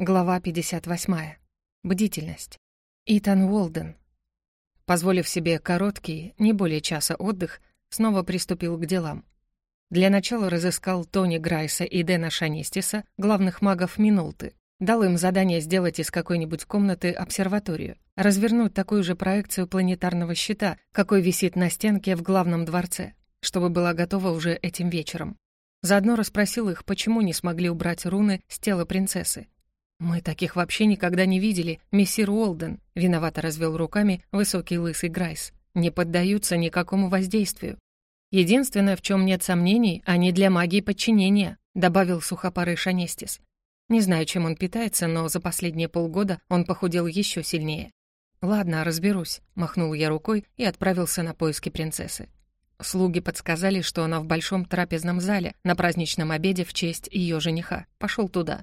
Глава 58. Бдительность. Итан Уолден. Позволив себе короткий, не более часа отдых, снова приступил к делам. Для начала разыскал Тони Грайса и Дэна Шанистиса, главных магов Минулты. Дал им задание сделать из какой-нибудь комнаты обсерваторию, развернуть такую же проекцию планетарного щита, какой висит на стенке в главном дворце, чтобы была готова уже этим вечером. Заодно расспросил их, почему не смогли убрать руны с тела принцессы, «Мы таких вообще никогда не видели, мессир Уолден», — виновато развел руками высокий лысый Грайс. «Не поддаются никакому воздействию. Единственное, в чем нет сомнений, они для магии подчинения», — добавил сухопарый Шанестис. Не знаю, чем он питается, но за последние полгода он похудел еще сильнее. «Ладно, разберусь», — махнул я рукой и отправился на поиски принцессы. Слуги подсказали, что она в большом трапезном зале на праздничном обеде в честь ее жениха. Пошел туда.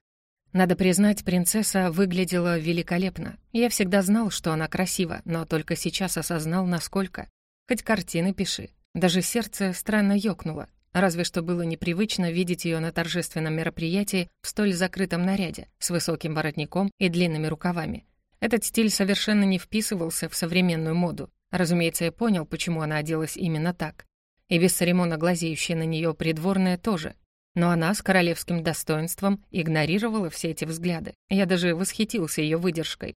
Надо признать, принцесса выглядела великолепно. Я всегда знал, что она красива, но только сейчас осознал, насколько. Хоть картины пиши. Даже сердце странно ёкнуло. Разве что было непривычно видеть ее на торжественном мероприятии в столь закрытом наряде, с высоким воротником и длинными рукавами. Этот стиль совершенно не вписывался в современную моду. Разумеется, я понял, почему она оделась именно так. И бесцеремонно глазеющая на нее придворная тоже. Но она с королевским достоинством игнорировала все эти взгляды. Я даже восхитился ее выдержкой.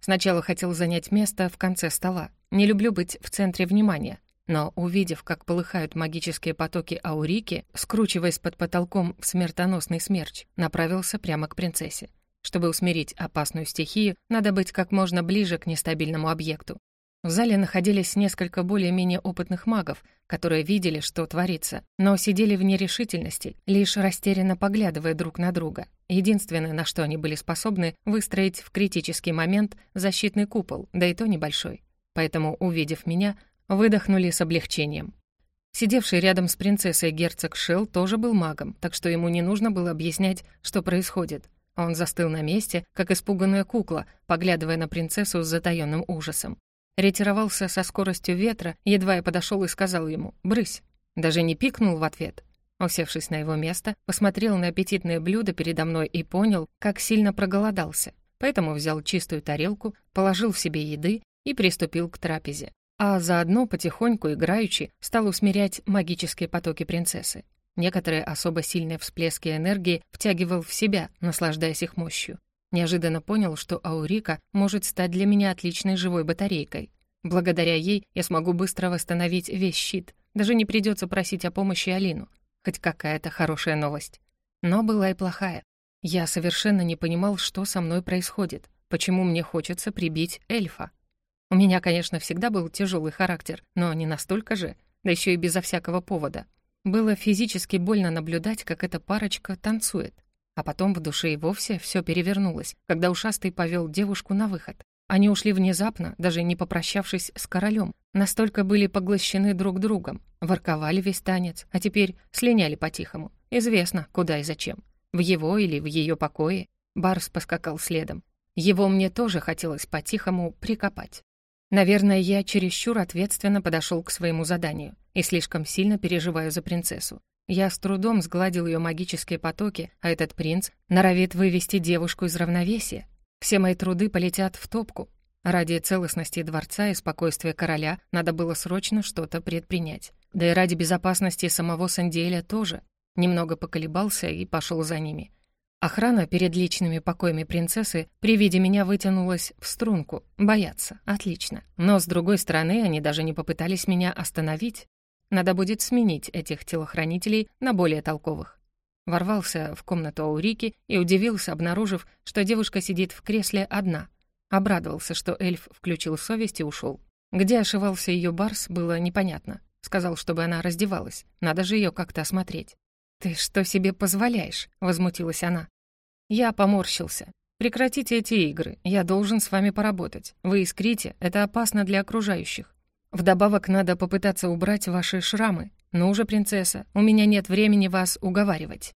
Сначала хотел занять место в конце стола. Не люблю быть в центре внимания. Но, увидев, как полыхают магические потоки Аурики, скручиваясь под потолком в смертоносный смерч, направился прямо к принцессе. Чтобы усмирить опасную стихию, надо быть как можно ближе к нестабильному объекту. В зале находились несколько более-менее опытных магов, которые видели, что творится, но сидели в нерешительности, лишь растерянно поглядывая друг на друга. Единственное, на что они были способны, выстроить в критический момент защитный купол, да и то небольшой. Поэтому, увидев меня, выдохнули с облегчением. Сидевший рядом с принцессой герцог Шелл тоже был магом, так что ему не нужно было объяснять, что происходит. Он застыл на месте, как испуганная кукла, поглядывая на принцессу с затаённым ужасом. Ретировался со скоростью ветра, едва я подошел и сказал ему «брысь». Даже не пикнул в ответ. Усевшись на его место, посмотрел на аппетитное блюдо передо мной и понял, как сильно проголодался. Поэтому взял чистую тарелку, положил в себе еды и приступил к трапезе. А заодно потихоньку, играючи, стал усмирять магические потоки принцессы. Некоторые особо сильные всплески энергии втягивал в себя, наслаждаясь их мощью. Неожиданно понял, что Аурика может стать для меня отличной живой батарейкой. Благодаря ей я смогу быстро восстановить весь щит. Даже не придется просить о помощи Алину. Хоть какая-то хорошая новость. Но была и плохая. Я совершенно не понимал, что со мной происходит, почему мне хочется прибить эльфа. У меня, конечно, всегда был тяжелый характер, но не настолько же, да еще и безо всякого повода. Было физически больно наблюдать, как эта парочка танцует. А потом в душе и вовсе все перевернулось, когда ушастый повел девушку на выход. Они ушли внезапно, даже не попрощавшись с королем. Настолько были поглощены друг другом. Ворковали весь танец, а теперь слиняли по-тихому. Известно, куда и зачем. В его или в ее покое. Барс поскакал следом. Его мне тоже хотелось по-тихому прикопать. Наверное, я чересчур ответственно подошел к своему заданию и слишком сильно переживаю за принцессу. Я с трудом сгладил ее магические потоки, а этот принц норовит вывести девушку из равновесия. Все мои труды полетят в топку. Ради целостности дворца и спокойствия короля надо было срочно что-то предпринять. Да и ради безопасности самого Сандиэля тоже. Немного поколебался и пошел за ними. Охрана перед личными покоями принцессы при виде меня вытянулась в струнку. Боятся. Отлично. Но, с другой стороны, они даже не попытались меня остановить. Надо будет сменить этих телохранителей на более толковых. Ворвался в комнату Аурики и удивился, обнаружив, что девушка сидит в кресле одна. Обрадовался, что эльф включил совесть и ушел. Где ошивался ее барс, было непонятно. Сказал, чтобы она раздевалась. Надо же ее как-то осмотреть. «Ты что себе позволяешь?» — возмутилась она. Я поморщился. «Прекратите эти игры. Я должен с вами поработать. Вы искрите, это опасно для окружающих. Вдобавок надо попытаться убрать ваши шрамы. Ну уже, принцесса, у меня нет времени вас уговаривать».